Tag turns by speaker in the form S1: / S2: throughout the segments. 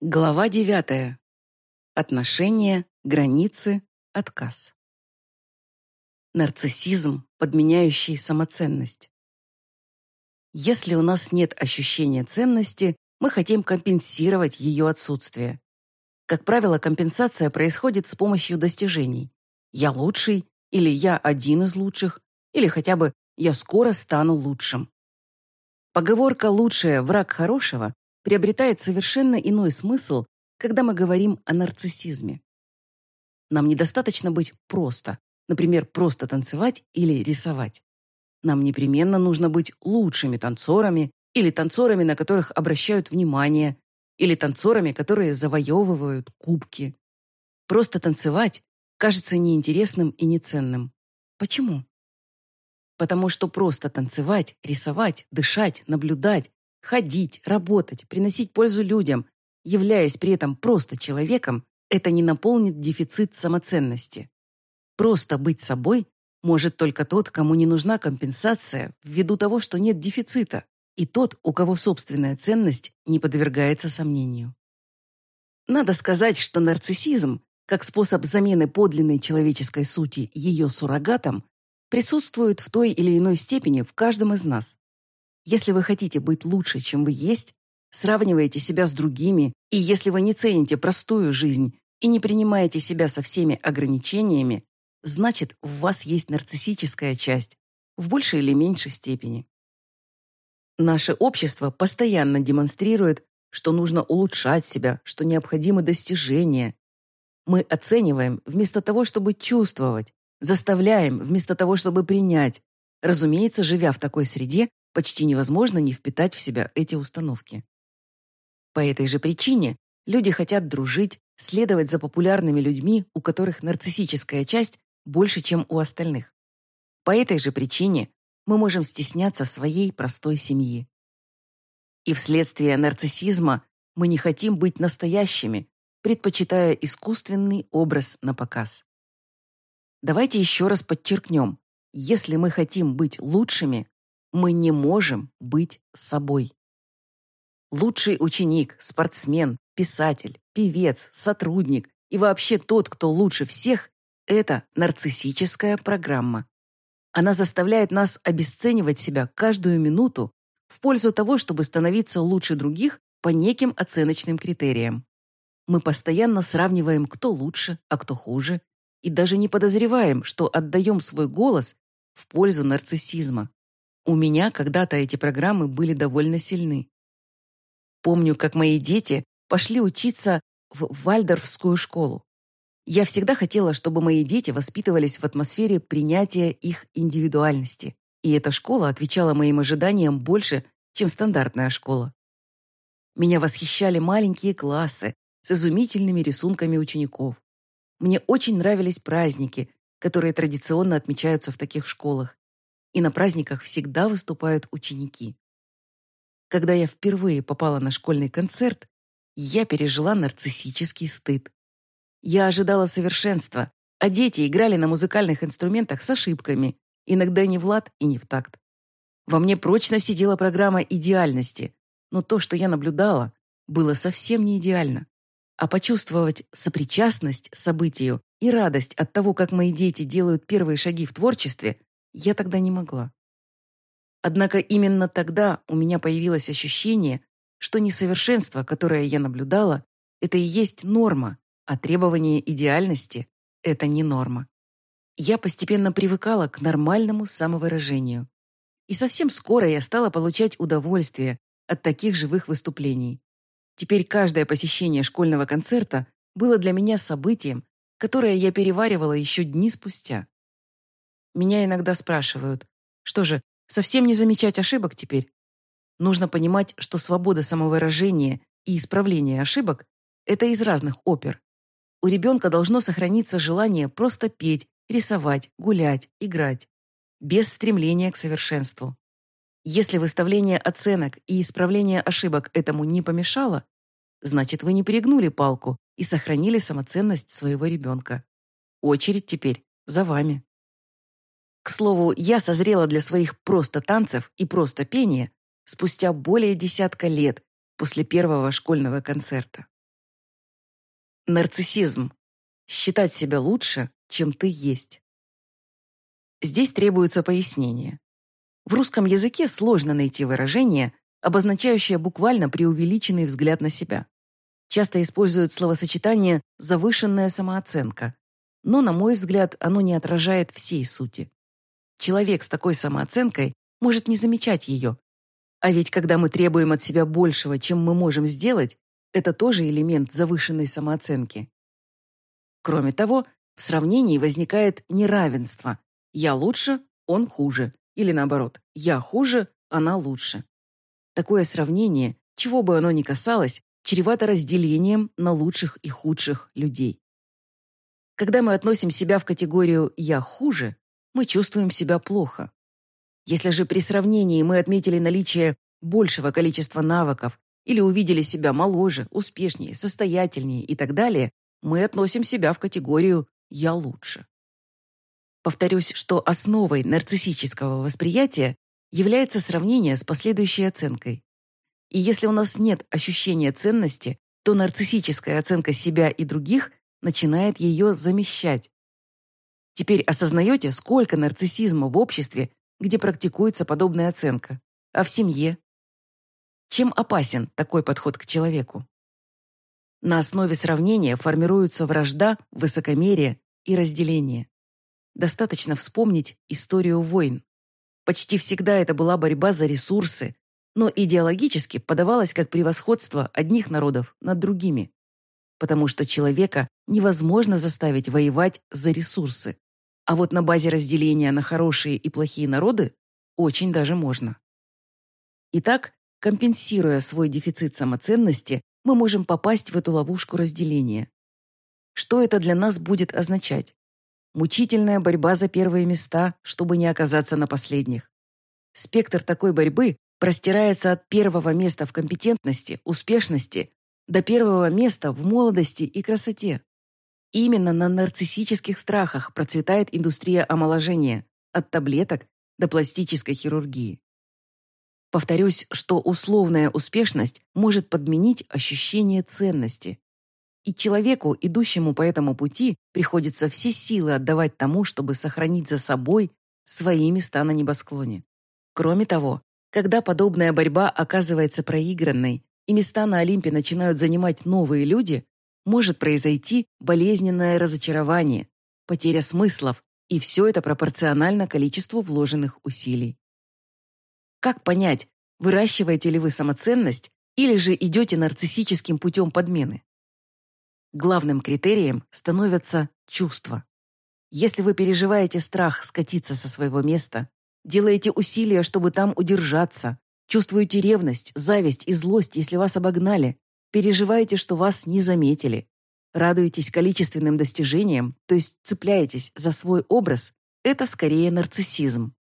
S1: Глава девятая. Отношения, границы, отказ. Нарциссизм, подменяющий самоценность. Если у нас нет ощущения ценности, мы хотим компенсировать ее отсутствие. Как правило, компенсация происходит с помощью достижений. Я лучший, или я один из лучших, или хотя бы я скоро стану лучшим. Поговорка «лучшее – враг хорошего» приобретает совершенно иной смысл, когда мы говорим о нарциссизме. Нам недостаточно быть просто, например, просто танцевать или рисовать. Нам непременно нужно быть лучшими танцорами или танцорами, на которых обращают внимание, или танцорами, которые завоевывают кубки. Просто танцевать кажется неинтересным и неценным. Почему? Потому что просто танцевать, рисовать, дышать, наблюдать, ходить, работать, приносить пользу людям, являясь при этом просто человеком, это не наполнит дефицит самоценности. Просто быть собой может только тот, кому не нужна компенсация ввиду того, что нет дефицита, и тот, у кого собственная ценность не подвергается сомнению. Надо сказать, что нарциссизм, как способ замены подлинной человеческой сути ее суррогатом, присутствует в той или иной степени в каждом из нас. Если вы хотите быть лучше, чем вы есть, сравниваете себя с другими, и если вы не цените простую жизнь и не принимаете себя со всеми ограничениями, значит, в вас есть нарциссическая часть, в большей или меньшей степени. Наше общество постоянно демонстрирует, что нужно улучшать себя, что необходимы достижения. Мы оцениваем вместо того, чтобы чувствовать, заставляем вместо того, чтобы принять. Разумеется, живя в такой среде, почти невозможно не впитать в себя эти установки. По этой же причине люди хотят дружить, следовать за популярными людьми, у которых нарциссическая часть больше, чем у остальных. По этой же причине мы можем стесняться своей простой семьи. И вследствие нарциссизма мы не хотим быть настоящими, предпочитая искусственный образ на показ. Давайте еще раз подчеркнем, если мы хотим быть лучшими, мы не можем быть собой. Лучший ученик, спортсмен, писатель, певец, сотрудник и вообще тот, кто лучше всех, это нарциссическая программа. Она заставляет нас обесценивать себя каждую минуту в пользу того, чтобы становиться лучше других по неким оценочным критериям. Мы постоянно сравниваем, кто лучше, а кто хуже, и даже не подозреваем, что отдаем свой голос в пользу нарциссизма. У меня когда-то эти программы были довольно сильны. Помню, как мои дети пошли учиться в Вальдорфскую школу. Я всегда хотела, чтобы мои дети воспитывались в атмосфере принятия их индивидуальности. И эта школа отвечала моим ожиданиям больше, чем стандартная школа. Меня восхищали маленькие классы с изумительными рисунками учеников. Мне очень нравились праздники, которые традиционно отмечаются в таких школах и на праздниках всегда выступают ученики. Когда я впервые попала на школьный концерт, я пережила нарциссический стыд. Я ожидала совершенства, а дети играли на музыкальных инструментах с ошибками, иногда не в лад и не в такт. Во мне прочно сидела программа идеальности, но то, что я наблюдала, было совсем не идеально. А почувствовать сопричастность событию и радость от того, как мои дети делают первые шаги в творчестве, я тогда не могла. Однако именно тогда у меня появилось ощущение, что несовершенство, которое я наблюдала, это и есть норма, а требование идеальности – это не норма. Я постепенно привыкала к нормальному самовыражению. И совсем скоро я стала получать удовольствие от таких живых выступлений. Теперь каждое посещение школьного концерта было для меня событием, которое я переваривала еще дни спустя. Меня иногда спрашивают, что же, совсем не замечать ошибок теперь? Нужно понимать, что свобода самовыражения и исправления ошибок – это из разных опер. У ребенка должно сохраниться желание просто петь, рисовать, гулять, играть, без стремления к совершенству. Если выставление оценок и исправление ошибок этому не помешало, значит, вы не перегнули палку и сохранили самоценность своего ребенка. Очередь теперь за вами. К слову, я созрела для своих просто танцев и просто пения спустя более десятка лет после первого школьного концерта. Нарциссизм. Считать себя лучше, чем ты есть. Здесь требуется пояснение. В русском языке сложно найти выражение, обозначающее буквально преувеличенный взгляд на себя. Часто используют словосочетание «завышенная самооценка», но, на мой взгляд, оно не отражает всей сути. Человек с такой самооценкой может не замечать ее. А ведь когда мы требуем от себя большего, чем мы можем сделать, это тоже элемент завышенной самооценки. Кроме того, в сравнении возникает неравенство. Я лучше, он хуже. Или наоборот, я хуже, она лучше. Такое сравнение, чего бы оно ни касалось, чревато разделением на лучших и худших людей. Когда мы относим себя в категорию «я хуже», мы чувствуем себя плохо. Если же при сравнении мы отметили наличие большего количества навыков или увидели себя моложе, успешнее, состоятельнее и так далее, мы относим себя в категорию «я лучше». Повторюсь, что основой нарциссического восприятия является сравнение с последующей оценкой. И если у нас нет ощущения ценности, то нарциссическая оценка себя и других начинает ее замещать. Теперь осознаете, сколько нарциссизма в обществе, где практикуется подобная оценка, а в семье? Чем опасен такой подход к человеку? На основе сравнения формируются вражда, высокомерие и разделение. Достаточно вспомнить историю войн. Почти всегда это была борьба за ресурсы, но идеологически подавалось как превосходство одних народов над другими. Потому что человека невозможно заставить воевать за ресурсы. А вот на базе разделения на хорошие и плохие народы очень даже можно. Итак, компенсируя свой дефицит самоценности, мы можем попасть в эту ловушку разделения. Что это для нас будет означать? Мучительная борьба за первые места, чтобы не оказаться на последних. Спектр такой борьбы простирается от первого места в компетентности, успешности до первого места в молодости и красоте. Именно на нарциссических страхах процветает индустрия омоложения, от таблеток до пластической хирургии. Повторюсь, что условная успешность может подменить ощущение ценности. И человеку, идущему по этому пути, приходится все силы отдавать тому, чтобы сохранить за собой свои места на небосклоне. Кроме того, когда подобная борьба оказывается проигранной, и места на Олимпе начинают занимать новые люди, может произойти болезненное разочарование, потеря смыслов, и все это пропорционально количеству вложенных усилий. Как понять, выращиваете ли вы самоценность или же идете нарциссическим путем подмены? Главным критерием становятся чувства. Если вы переживаете страх скатиться со своего места, делаете усилия, чтобы там удержаться, чувствуете ревность, зависть и злость, если вас обогнали, переживаете, что вас не заметили, радуетесь количественным достижениям, то есть цепляетесь за свой образ, это скорее нарциссизм.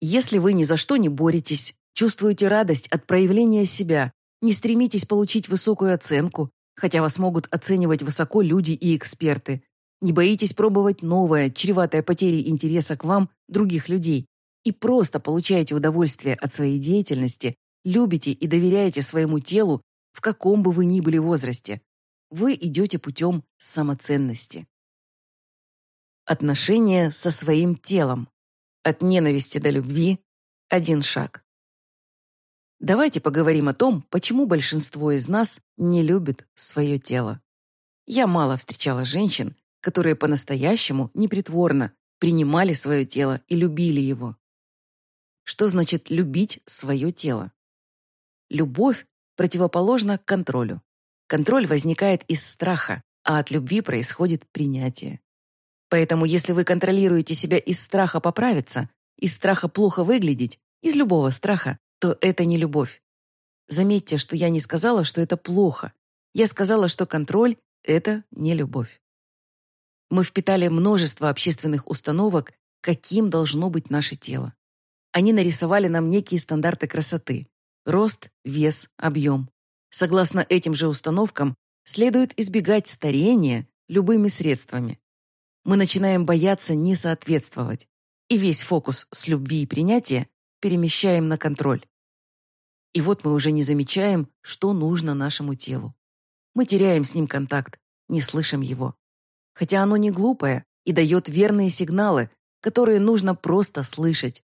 S1: Если вы ни за что не боретесь, чувствуете радость от проявления себя, не стремитесь получить высокую оценку, хотя вас могут оценивать высоко люди и эксперты, не боитесь пробовать новое, чреватое потерей интереса к вам других людей и просто получаете удовольствие от своей деятельности, любите и доверяете своему телу в каком бы вы ни были возрасте, вы идете путем самоценности. Отношения со своим телом. От ненависти до любви – один шаг. Давайте поговорим о том, почему большинство из нас не любит свое тело. Я мало встречала женщин, которые по-настоящему, непритворно, принимали свое тело и любили его. Что значит любить свое тело? Любовь противоположна контролю. Контроль возникает из страха, а от любви происходит принятие. Поэтому если вы контролируете себя из страха поправиться, из страха плохо выглядеть, из любого страха, то это не любовь. Заметьте, что я не сказала, что это плохо. Я сказала, что контроль – это не любовь. Мы впитали множество общественных установок, каким должно быть наше тело. Они нарисовали нам некие стандарты красоты – рост, вес, объем. Согласно этим же установкам, следует избегать старения любыми средствами мы начинаем бояться не соответствовать, и весь фокус с любви и принятия перемещаем на контроль. И вот мы уже не замечаем, что нужно нашему телу. Мы теряем с ним контакт, не слышим его. Хотя оно не глупое и дает верные сигналы, которые нужно просто слышать.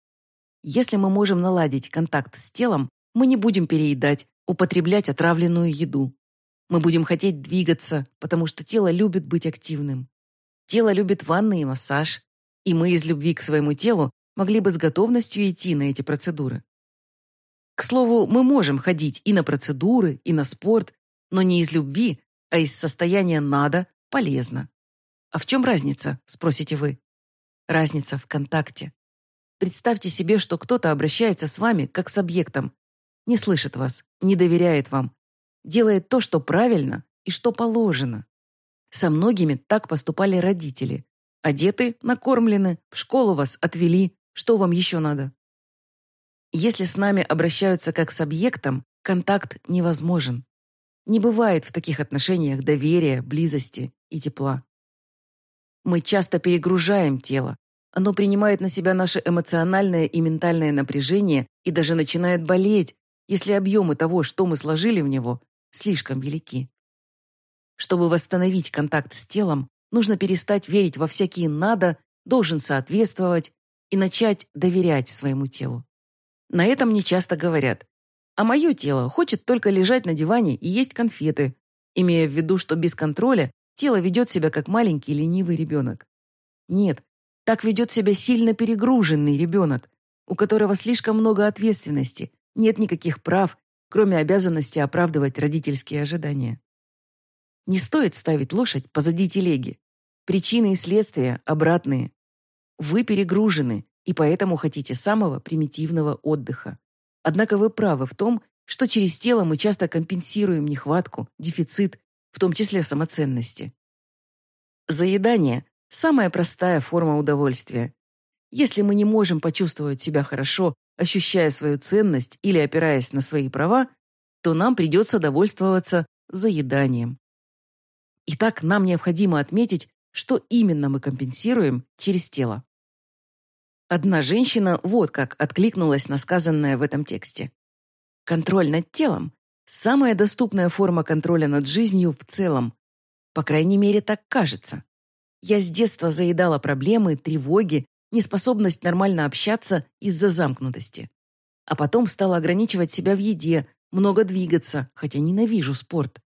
S1: Если мы можем наладить контакт с телом, мы не будем переедать, употреблять отравленную еду. Мы будем хотеть двигаться, потому что тело любит быть активным. Тело любит ванны и массаж, и мы из любви к своему телу могли бы с готовностью идти на эти процедуры. К слову, мы можем ходить и на процедуры, и на спорт, но не из любви, а из состояния «надо» полезно. А в чем разница, спросите вы? Разница в контакте. Представьте себе, что кто-то обращается с вами как с объектом, не слышит вас, не доверяет вам, делает то, что правильно и что положено. Со многими так поступали родители. Одеты, накормлены, в школу вас отвели, что вам еще надо? Если с нами обращаются как с объектом, контакт невозможен. Не бывает в таких отношениях доверия, близости и тепла. Мы часто перегружаем тело. Оно принимает на себя наше эмоциональное и ментальное напряжение и даже начинает болеть, если объемы того, что мы сложили в него, слишком велики. Чтобы восстановить контакт с телом, нужно перестать верить во всякие «надо», «должен соответствовать» и начать доверять своему телу. На этом мне часто говорят. А мое тело хочет только лежать на диване и есть конфеты, имея в виду, что без контроля тело ведет себя как маленький ленивый ребенок. Нет, так ведет себя сильно перегруженный ребенок, у которого слишком много ответственности, нет никаких прав, кроме обязанности оправдывать родительские ожидания. Не стоит ставить лошадь позади телеги. Причины и следствия обратные. Вы перегружены и поэтому хотите самого примитивного отдыха. Однако вы правы в том, что через тело мы часто компенсируем нехватку, дефицит, в том числе самоценности. Заедание – самая простая форма удовольствия. Если мы не можем почувствовать себя хорошо, ощущая свою ценность или опираясь на свои права, то нам придется довольствоваться заеданием. Итак, нам необходимо отметить, что именно мы компенсируем через тело. Одна женщина вот как откликнулась на сказанное в этом тексте. Контроль над телом – самая доступная форма контроля над жизнью в целом. По крайней мере, так кажется. Я с детства заедала проблемы, тревоги, неспособность нормально общаться из-за замкнутости. А потом стала ограничивать себя в еде, много двигаться, хотя ненавижу спорт.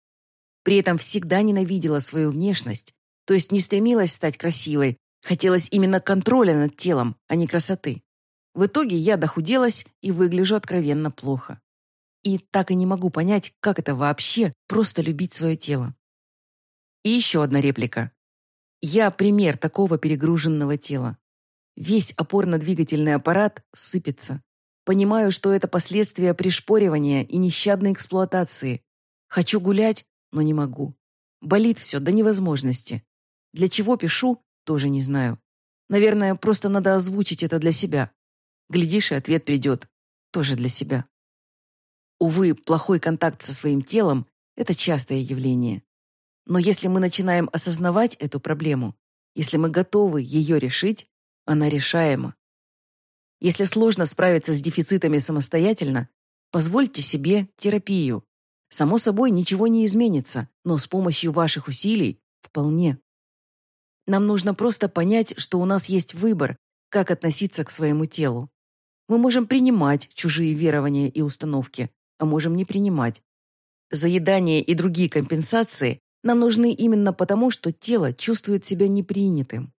S1: При этом всегда ненавидела свою внешность, то есть не стремилась стать красивой, Хотелось именно контроля над телом, а не красоты. В итоге я дохуделась и выгляжу откровенно плохо. И так и не могу понять, как это вообще просто любить свое тело. И еще одна реплика. Я пример такого перегруженного тела. Весь опорно-двигательный аппарат сыпется. Понимаю, что это последствия пришпоривания и нещадной эксплуатации. Хочу гулять, но не могу. Болит все до невозможности. Для чего пишу, тоже не знаю. Наверное, просто надо озвучить это для себя. Глядишь, и ответ придет. Тоже для себя. Увы, плохой контакт со своим телом – это частое явление. Но если мы начинаем осознавать эту проблему, если мы готовы ее решить, она решаема. Если сложно справиться с дефицитами самостоятельно, позвольте себе терапию. Само собой, ничего не изменится, но с помощью ваших усилий вполне. Нам нужно просто понять, что у нас есть выбор, как относиться к своему телу. Мы можем принимать чужие верования и установки, а можем не принимать. Заедание и другие компенсации нам нужны именно потому, что тело чувствует себя непринятым.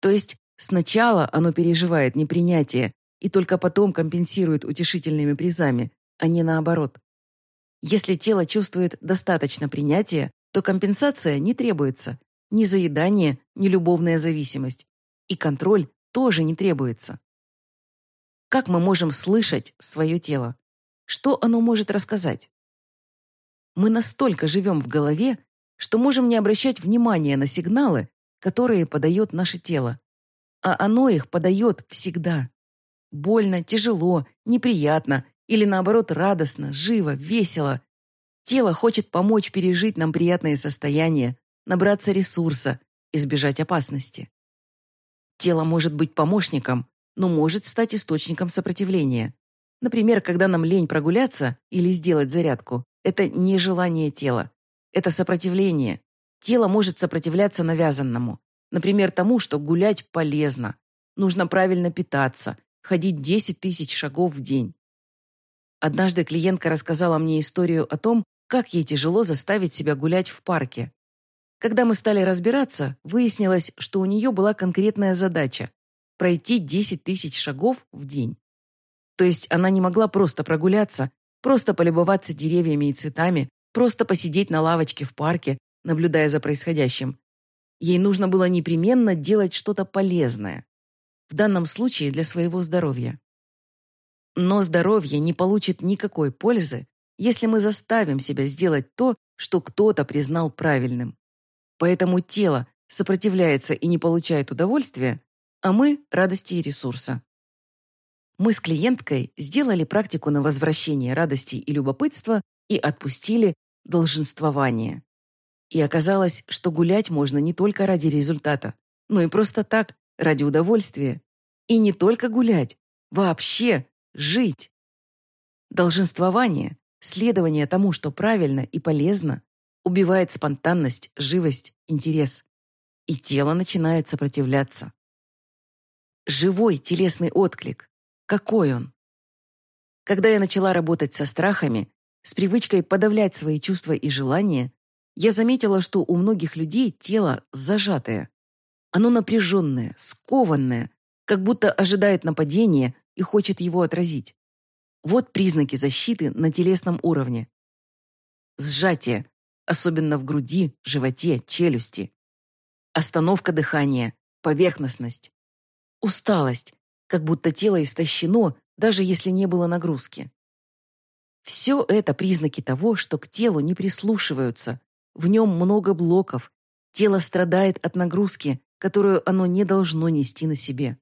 S1: То есть сначала оно переживает непринятие и только потом компенсирует утешительными призами, а не наоборот. Если тело чувствует достаточно принятия, то компенсация не требуется, ни заедание, ни любовная зависимость. И контроль тоже не требуется. Как мы можем слышать свое тело? Что оно может рассказать? Мы настолько живем в голове, что можем не обращать внимания на сигналы, которые подает наше тело. А оно их подает всегда. Больно, тяжело, неприятно или наоборот радостно, живо, весело. Тело хочет помочь пережить нам приятные состояния, набраться ресурса, избежать опасности. Тело может быть помощником, но может стать источником сопротивления. Например, когда нам лень прогуляться или сделать зарядку, это не желание тела, это сопротивление. Тело может сопротивляться навязанному. Например, тому, что гулять полезно. Нужно правильно питаться, ходить 10 тысяч шагов в день. Однажды клиентка рассказала мне историю о том, как ей тяжело заставить себя гулять в парке. Когда мы стали разбираться, выяснилось, что у нее была конкретная задача – пройти 10 тысяч шагов в день. То есть она не могла просто прогуляться, просто полюбоваться деревьями и цветами, просто посидеть на лавочке в парке, наблюдая за происходящим. Ей нужно было непременно делать что-то полезное. В данном случае для своего здоровья. Но здоровье не получит никакой пользы, если мы заставим себя сделать то, что кто-то признал правильным. Поэтому тело сопротивляется и не получает удовольствия, а мы – радости и ресурса. Мы с клиенткой сделали практику на возвращение радости и любопытства и отпустили долженствование. И оказалось, что гулять можно не только ради результата, но и просто так, ради удовольствия. И не только гулять, вообще жить. Долженствование, следование тому, что правильно и полезно, убивает спонтанность, живость, интерес. И тело начинает сопротивляться. Живой телесный отклик. Какой он? Когда я начала работать со страхами, с привычкой подавлять свои чувства и желания, я заметила, что у многих людей тело зажатое. Оно напряженное, скованное, как будто ожидает нападения и хочет его отразить. Вот признаки защиты на телесном уровне. Сжатие, особенно в груди, животе, челюсти. Остановка дыхания, поверхностность. Усталость, как будто тело истощено, даже если не было нагрузки. Все это признаки того, что к телу не прислушиваются. В нем много блоков. Тело страдает от нагрузки, которую оно не должно нести на себе.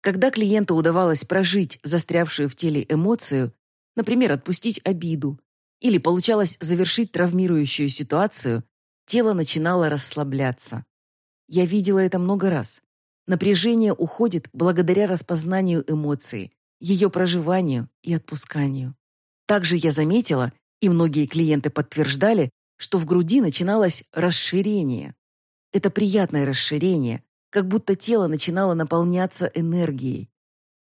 S1: Когда клиенту удавалось прожить застрявшую в теле эмоцию, например, отпустить обиду, или получалось завершить травмирующую ситуацию, тело начинало расслабляться. Я видела это много раз. Напряжение уходит благодаря распознанию эмоции, ее проживанию и отпусканию. Также я заметила, и многие клиенты подтверждали, что в груди начиналось расширение. Это приятное расширение, как будто тело начинало наполняться энергией.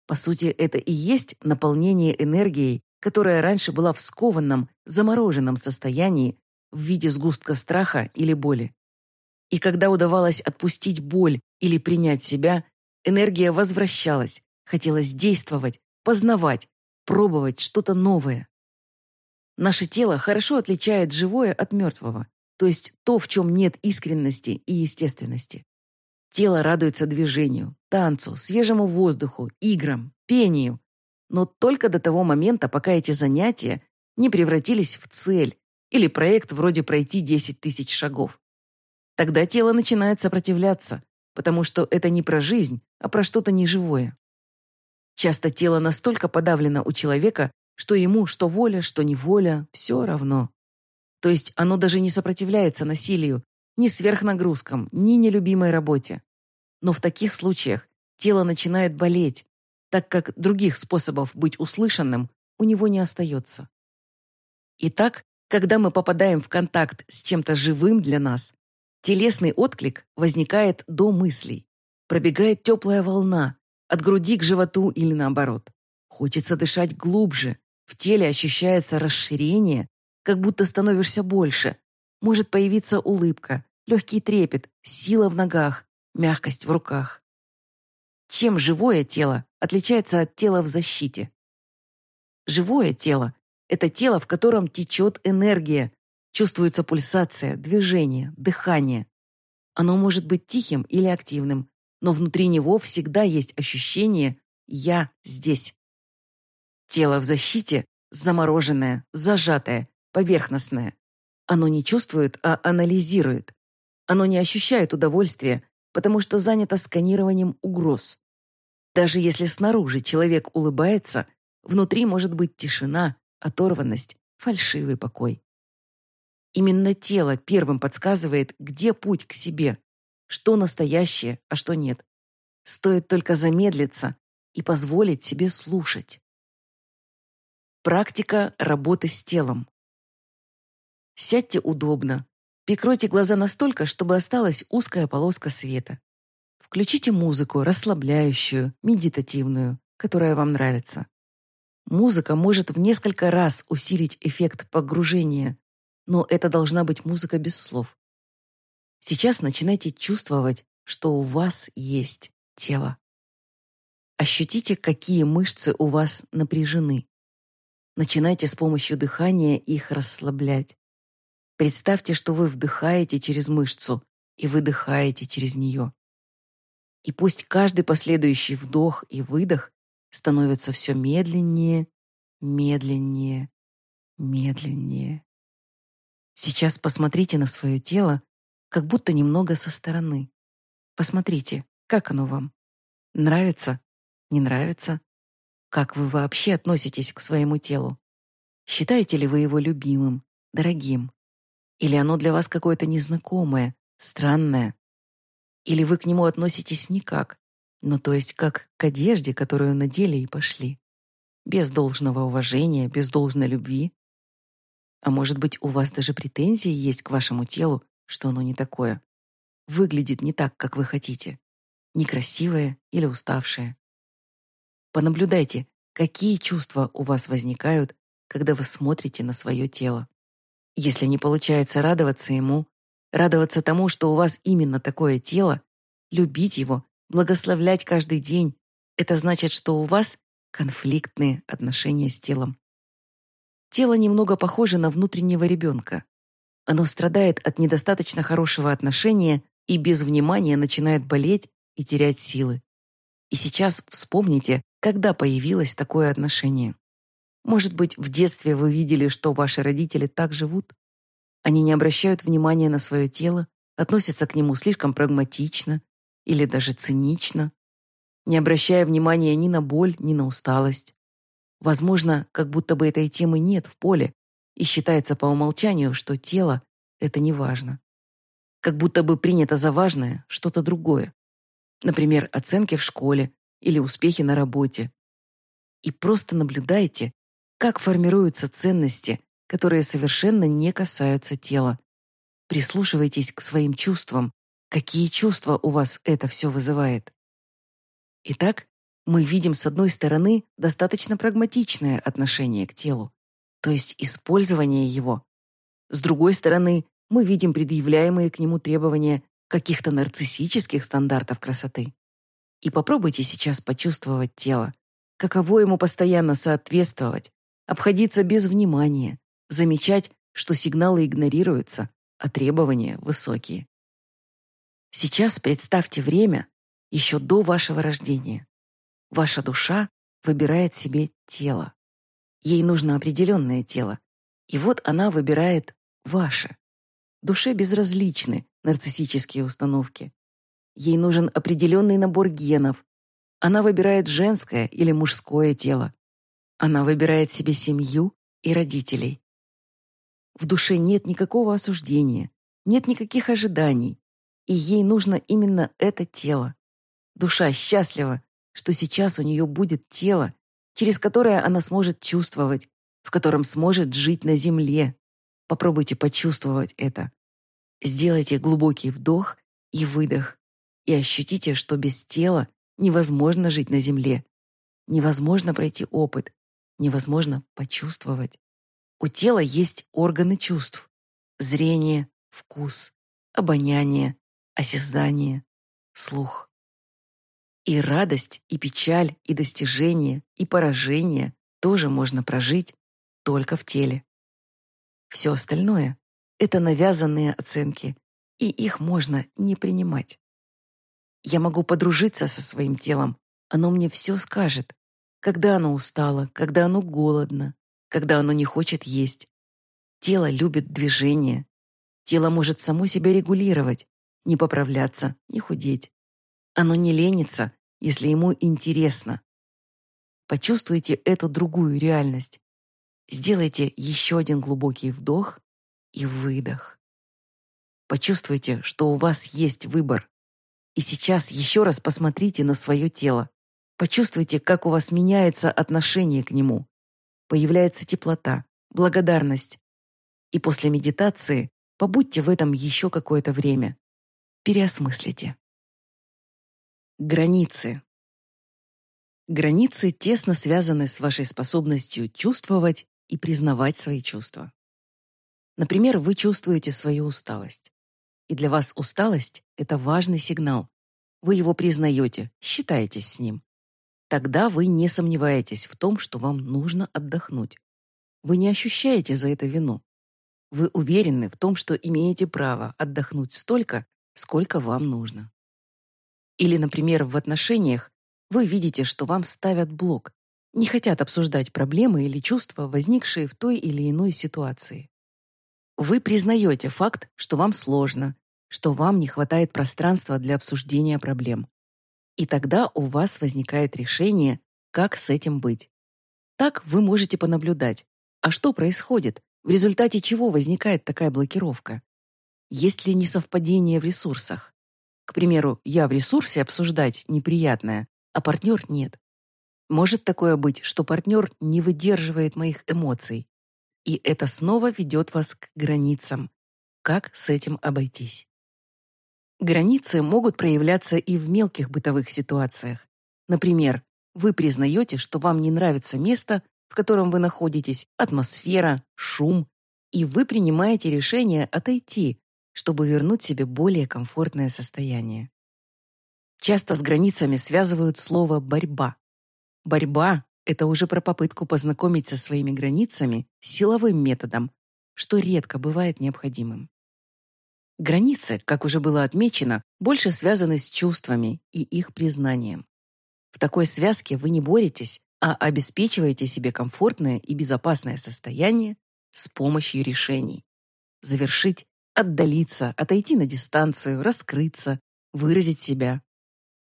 S1: По сути, это и есть наполнение энергией, которая раньше была в скованном, замороженном состоянии в виде сгустка страха или боли. И когда удавалось отпустить боль или принять себя, энергия возвращалась, хотелось действовать, познавать, пробовать что-то новое. Наше тело хорошо отличает живое от мертвого, то есть то, в чем нет искренности и естественности. Тело радуется движению, танцу, свежему воздуху, играм, пению, но только до того момента, пока эти занятия не превратились в цель или проект вроде пройти 10 тысяч шагов. Тогда тело начинает сопротивляться, потому что это не про жизнь, а про что-то неживое. Часто тело настолько подавлено у человека, что ему что воля, что неволя, все равно. То есть оно даже не сопротивляется насилию, ни сверхнагрузкам, ни нелюбимой работе. Но в таких случаях тело начинает болеть, так как других способов быть услышанным у него не остается. Итак, когда мы попадаем в контакт с чем-то живым для нас, телесный отклик возникает до мыслей. Пробегает теплая волна, от груди к животу или наоборот. Хочется дышать глубже, в теле ощущается расширение, как будто становишься больше. Может появиться улыбка, легкий трепет, сила в ногах, мягкость в руках. Чем живое тело отличается от тела в защите? Живое тело – это тело, в котором течет энергия, чувствуется пульсация, движение, дыхание. Оно может быть тихим или активным, но внутри него всегда есть ощущение «я здесь». Тело в защите замороженное, зажатое, поверхностное. Оно не чувствует, а анализирует. Оно не ощущает удовольствия, потому что занято сканированием угроз. Даже если снаружи человек улыбается, внутри может быть тишина, оторванность, фальшивый покой. Именно тело первым подсказывает, где путь к себе, что настоящее, а что нет. Стоит только замедлиться и позволить себе слушать. Практика работы с телом. Сядьте удобно, Прикройте глаза настолько, чтобы осталась узкая полоска света. Включите музыку, расслабляющую, медитативную, которая вам нравится. Музыка может в несколько раз усилить эффект погружения, но это должна быть музыка без слов. Сейчас начинайте чувствовать, что у вас есть тело. Ощутите, какие мышцы у вас напряжены. Начинайте с помощью дыхания их расслаблять. Представьте, что вы вдыхаете через мышцу и выдыхаете через нее. И пусть каждый последующий вдох и выдох становится все медленнее, медленнее, медленнее. Сейчас посмотрите на свое тело как будто немного со стороны. Посмотрите, как оно вам. Нравится? Не нравится? Как вы вообще относитесь к своему телу? Считаете ли вы его любимым, дорогим? Или оно для вас какое-то незнакомое, странное? Или вы к нему относитесь никак, ну то есть как к одежде, которую надели и пошли? Без должного уважения, без должной любви? А может быть, у вас даже претензии есть к вашему телу что оно не такое. Выглядит не так, как вы хотите. Некрасивое или уставшее. Понаблюдайте, какие чувства у вас возникают, когда вы смотрите на свое тело. Если не получается радоваться ему, радоваться тому, что у вас именно такое тело, любить его, благословлять каждый день, это значит, что у вас конфликтные отношения с телом. Тело немного похоже на внутреннего ребенка. Оно страдает от недостаточно хорошего отношения и без внимания начинает болеть и терять силы. И сейчас вспомните, когда появилось такое отношение. Может быть, в детстве вы видели, что ваши родители так живут? Они не обращают внимания на свое тело, относятся к нему слишком прагматично или даже цинично, не обращая внимания ни на боль, ни на усталость. Возможно, как будто бы этой темы нет в поле, и считается по умолчанию, что тело — это не важно. Как будто бы принято за важное что-то другое. Например, оценки в школе или успехи на работе. И просто наблюдайте, как формируются ценности, которые совершенно не касаются тела. Прислушивайтесь к своим чувствам, какие чувства у вас это все вызывает. Итак, мы видим с одной стороны достаточно прагматичное отношение к телу то есть использование его. С другой стороны, мы видим предъявляемые к нему требования каких-то нарциссических стандартов красоты. И попробуйте сейчас почувствовать тело, каково ему постоянно соответствовать, обходиться без внимания, замечать, что сигналы игнорируются, а требования высокие. Сейчас представьте время еще до вашего рождения. Ваша душа выбирает себе тело. Ей нужно определенное тело. И вот она выбирает ваше. Душе безразличны нарциссические установки. Ей нужен определенный набор генов. Она выбирает женское или мужское тело. Она выбирает себе семью и родителей. В душе нет никакого осуждения, нет никаких ожиданий, и ей нужно именно это тело. Душа счастлива, что сейчас у нее будет тело, через которое она сможет чувствовать, в котором сможет жить на земле. Попробуйте почувствовать это. Сделайте глубокий вдох и выдох и ощутите, что без тела невозможно жить на земле. Невозможно пройти опыт, невозможно почувствовать. У тела есть органы чувств. Зрение, вкус, обоняние, осязание, слух. И радость, и печаль, и достижение, и поражение тоже можно прожить только в теле. Все остальное — это навязанные оценки, и их можно не принимать. Я могу подружиться со своим телом, оно мне все скажет. Когда оно устало, когда оно голодно, когда оно не хочет есть. Тело любит движение. Тело может само себя регулировать, не поправляться, не худеть. Оно не ленится, если ему интересно. Почувствуйте эту другую реальность. Сделайте еще один глубокий вдох и выдох. Почувствуйте, что у вас есть выбор. И сейчас еще раз посмотрите на свое тело. Почувствуйте, как у вас меняется отношение к нему. Появляется теплота, благодарность. И после медитации Побудьте в этом еще какое-то время. Переосмыслите. Границы. Границы тесно связаны с вашей способностью чувствовать и признавать свои чувства. Например, вы чувствуете свою усталость. И для вас усталость — это важный сигнал. Вы его признаете, считаетесь с ним. Тогда вы не сомневаетесь в том, что вам нужно отдохнуть. Вы не ощущаете за это вину. Вы уверены в том, что имеете право отдохнуть столько, сколько вам нужно. Или, например, в отношениях вы видите, что вам ставят блок, не хотят обсуждать проблемы или чувства, возникшие в той или иной ситуации. Вы признаете факт, что вам сложно, что вам не хватает пространства для обсуждения проблем. И тогда у вас возникает решение, как с этим быть. Так вы можете понаблюдать, а что происходит, в результате чего возникает такая блокировка. Есть ли несовпадение в ресурсах? К примеру, я в ресурсе обсуждать неприятное, а партнер нет. Может такое быть, что партнер не выдерживает моих эмоций. И это снова ведет вас к границам. Как с этим обойтись? Границы могут проявляться и в мелких бытовых ситуациях. Например, вы признаете, что вам не нравится место, в котором вы находитесь, атмосфера, шум, и вы принимаете решение отойти, чтобы вернуть себе более комфортное состояние. Часто с границами связывают слово «борьба». Борьба — это уже про попытку познакомить со своими границами силовым методом, что редко бывает необходимым. Границы, как уже было отмечено, больше связаны с чувствами и их признанием. В такой связке вы не боретесь, а обеспечиваете себе комфортное и безопасное состояние с помощью решений. Завершить Отдалиться, отойти на дистанцию, раскрыться, выразить себя.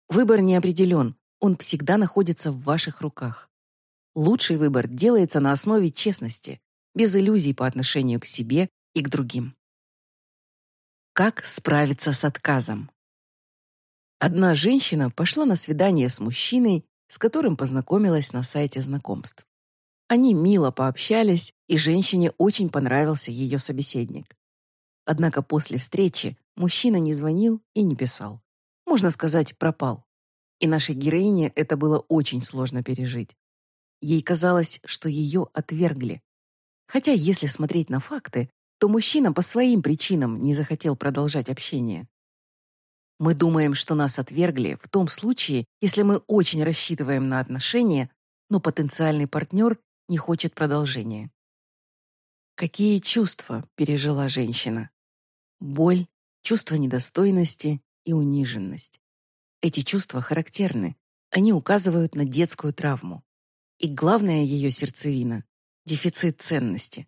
S1: Выбор не определен, он всегда находится в ваших руках. Лучший выбор делается на основе честности, без иллюзий по отношению к себе и к другим. Как справиться с отказом? Одна женщина пошла на свидание с мужчиной, с которым познакомилась на сайте знакомств. Они мило пообщались, и женщине очень понравился ее собеседник. Однако после встречи мужчина не звонил и не писал. Можно сказать, пропал. И нашей героине это было очень сложно пережить. Ей казалось, что ее отвергли. Хотя, если смотреть на факты, то мужчина по своим причинам не захотел продолжать общение. Мы думаем, что нас отвергли в том случае, если мы очень рассчитываем на отношения, но потенциальный партнер не хочет продолжения. Какие чувства пережила женщина? боль, чувство недостойности и униженность. Эти чувства характерны. Они указывают на детскую травму. И главная ее сердцевина — дефицит ценности.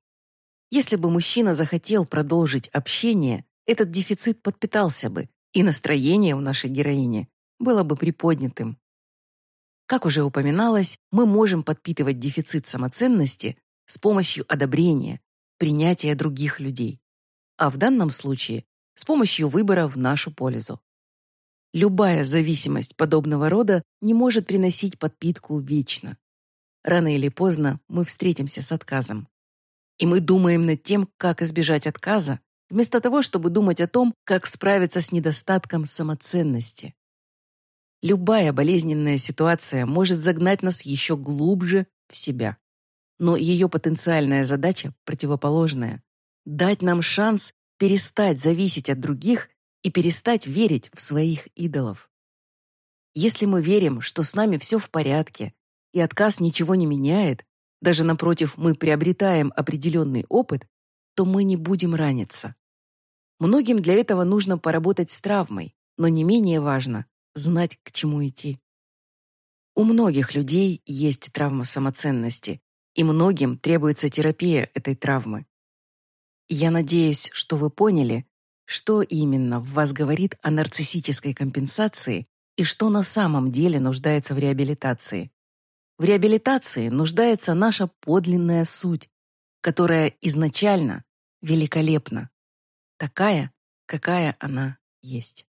S1: Если бы мужчина захотел продолжить общение, этот дефицит подпитался бы, и настроение у нашей героини было бы приподнятым. Как уже упоминалось, мы можем подпитывать дефицит самоценности с помощью одобрения, принятия других людей а в данном случае с помощью выбора в нашу пользу. Любая зависимость подобного рода не может приносить подпитку вечно. Рано или поздно мы встретимся с отказом. И мы думаем над тем, как избежать отказа, вместо того, чтобы думать о том, как справиться с недостатком самоценности. Любая болезненная ситуация может загнать нас еще глубже в себя. Но ее потенциальная задача противоположная дать нам шанс перестать зависеть от других и перестать верить в своих идолов. Если мы верим, что с нами все в порядке, и отказ ничего не меняет, даже напротив, мы приобретаем определенный опыт, то мы не будем раниться. Многим для этого нужно поработать с травмой, но не менее важно знать, к чему идти. У многих людей есть травма самоценности, и многим требуется терапия этой травмы. Я надеюсь, что вы поняли, что именно в вас говорит о нарциссической компенсации и что на самом деле нуждается в реабилитации. В реабилитации нуждается наша подлинная суть, которая изначально великолепна, такая, какая она есть.